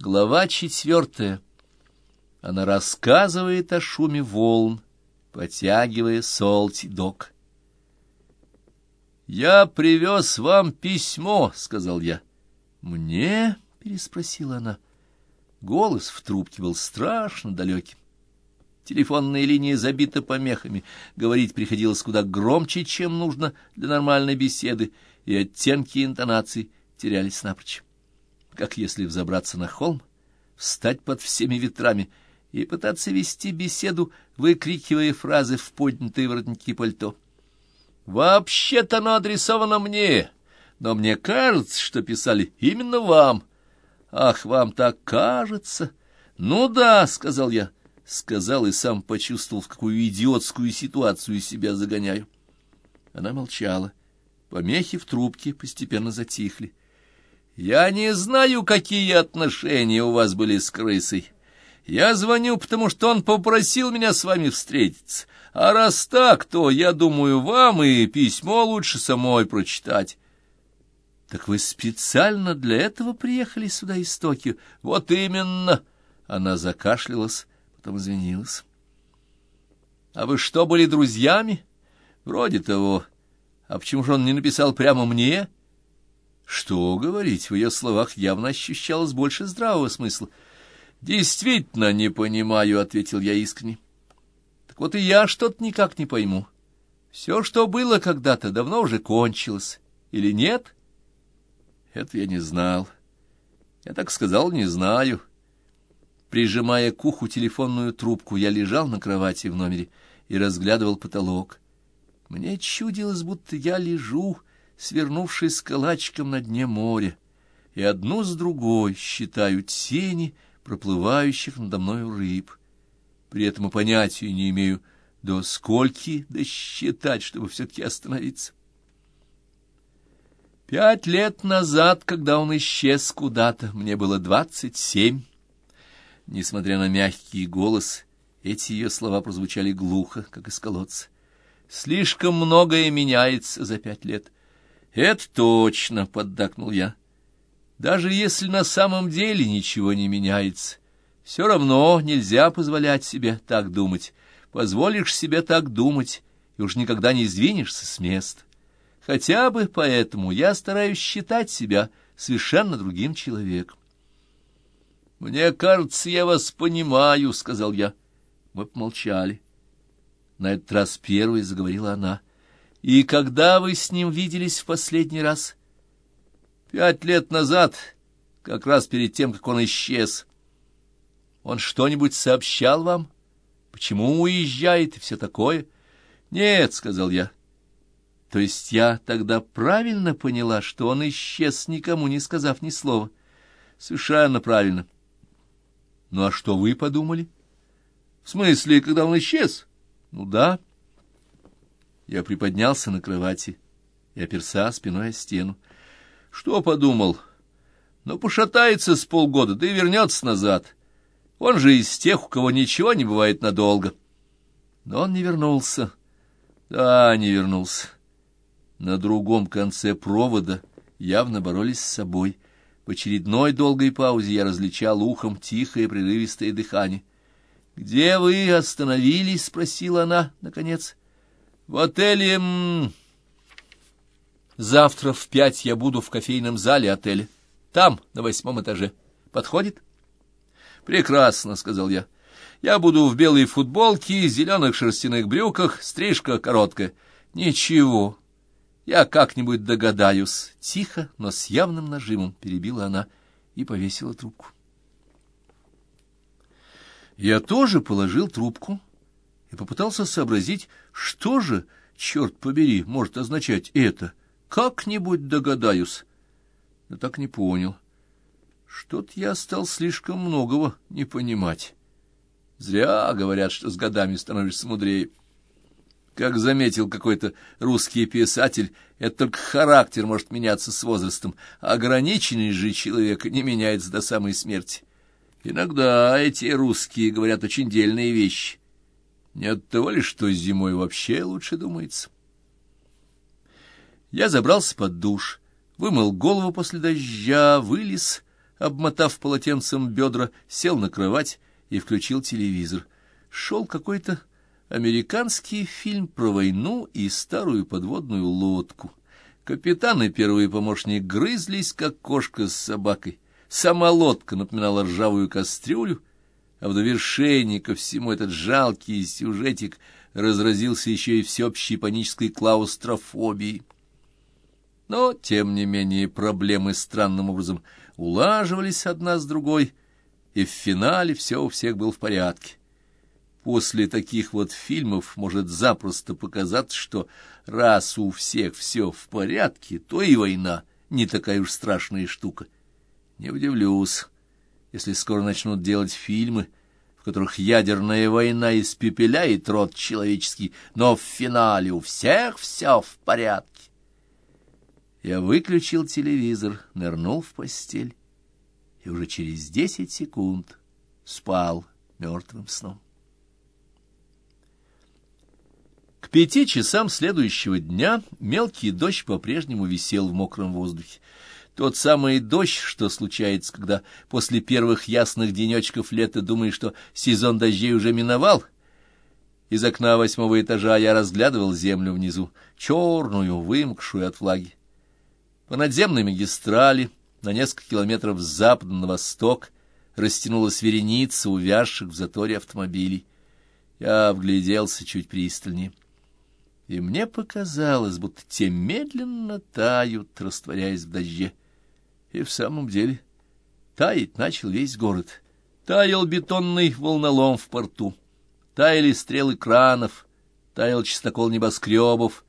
Глава четвертая. Она рассказывает о шуме волн, потягивая солтидок. «Я привез вам письмо», — сказал я. «Мне?» — переспросила она. Голос в трубке был страшно далеким. Телефонная линия забита помехами, говорить приходилось куда громче, чем нужно для нормальной беседы, и оттенки интонаций терялись напрочь как если взобраться на холм, встать под всеми ветрами и пытаться вести беседу, выкрикивая фразы в поднятые воротники пальто. «Вообще-то оно адресовано мне, но мне кажется, что писали именно вам». «Ах, вам так кажется?» «Ну да», — сказал я, сказал и сам почувствовал, в какую идиотскую ситуацию себя загоняю. Она молчала. Помехи в трубке постепенно затихли. Я не знаю, какие отношения у вас были с крысой. Я звоню, потому что он попросил меня с вами встретиться. А раз так, то, я думаю, вам и письмо лучше самой прочитать. Так вы специально для этого приехали сюда из Токио? Вот именно. Она закашлялась, потом извинилась. А вы что, были друзьями? Вроде того. А почему же он не написал прямо мне? — что говорить, в ее словах явно ощущалось больше здравого смысла. «Действительно не понимаю», — ответил я искренне. «Так вот и я что-то никак не пойму. Все, что было когда-то, давно уже кончилось. Или нет?» Это я не знал. Я так сказал, не знаю. Прижимая к уху телефонную трубку, я лежал на кровати в номере и разглядывал потолок. Мне чудилось, будто я лежу свернувшись калачиком на дне моря, и одну с другой считают тени проплывающих надо мною рыб. При этом и понятия не имею, до скольки досчитать, чтобы все-таки остановиться. Пять лет назад, когда он исчез куда-то, мне было двадцать семь. Несмотря на мягкий голос, эти ее слова прозвучали глухо, как из колодца. Слишком многое меняется за пять лет. «Это точно», — поддакнул я. «Даже если на самом деле ничего не меняется, все равно нельзя позволять себе так думать. Позволишь себе так думать, и уж никогда не сдвинешься с места. Хотя бы поэтому я стараюсь считать себя совершенно другим человеком. «Мне кажется, я вас понимаю», — сказал я. Мы помолчали. На этот раз первой заговорила она — и когда вы с ним виделись в последний раз? Пять лет назад, как раз перед тем, как он исчез. Он что-нибудь сообщал вам? Почему уезжает и все такое? Нет, — сказал я. То есть я тогда правильно поняла, что он исчез, никому не сказав ни слова? Совершенно правильно. Ну а что вы подумали? В смысле, когда он исчез? Ну да. Я приподнялся на кровати и оперся спиной о стену. Что подумал? Ну, пошатается с полгода, да и вернется назад. Он же из тех, у кого ничего не бывает надолго. Но он не вернулся. Да, не вернулся. На другом конце провода явно боролись с собой. В очередной долгой паузе я различал ухом тихое прерывистое дыхание. «Где вы остановились?» — спросила она, наконец. В отеле... Завтра в пять я буду в кофейном зале отеля. Там, на восьмом этаже. Подходит? Прекрасно, — сказал я. Я буду в белой футболке, зеленых шерстяных брюках, стрижка короткая. Ничего, я как-нибудь догадаюсь. Тихо, но с явным нажимом перебила она и повесила трубку. Я тоже положил трубку и попытался сообразить, что же, черт побери, может означать это. Как-нибудь догадаюсь. Но так не понял. Что-то я стал слишком многого не понимать. Зря говорят, что с годами становишься мудрее. Как заметил какой-то русский писатель, это только характер может меняться с возрастом, ограниченность же человека не меняется до самой смерти. Иногда эти русские говорят очень дельные вещи. Не от того ли, что зимой вообще лучше думается? Я забрался под душ, вымыл голову после дождя, вылез, обмотав полотенцем бедра, сел на кровать и включил телевизор. Шел какой-то американский фильм про войну и старую подводную лодку. Капитан и первый помощник грызлись, как кошка с собакой. Сама лодка напоминала ржавую кастрюлю, а в довершение ко всему этот жалкий сюжетик разразился еще и всеобщей панической клаустрофобией. Но, тем не менее, проблемы странным образом улаживались одна с другой, и в финале все у всех было в порядке. После таких вот фильмов может запросто показаться, что раз у всех все в порядке, то и война не такая уж страшная штука. Не удивлюсь, если скоро начнут делать фильмы, в которых ядерная война испепеляет род человеческий, но в финале у всех все в порядке. Я выключил телевизор, нырнул в постель и уже через десять секунд спал мертвым сном. К пяти часам следующего дня мелкий дождь по-прежнему висел в мокром воздухе. Тот самый дождь, что случается, когда после первых ясных денечков лета думаешь, что сезон дождей уже миновал. Из окна восьмого этажа я разглядывал землю внизу, черную, вымкшую от влаги. По надземной магистрали на несколько километров с запада на восток растянулась вереница увязших в заторе автомобилей. Я вгляделся чуть пристальнее и мне показалось, будто те медленно тают, растворяясь в дожде. И в самом деле таять начал весь город. Таял бетонный волнолом в порту, таяли стрелы кранов, таял чистокол небоскребов,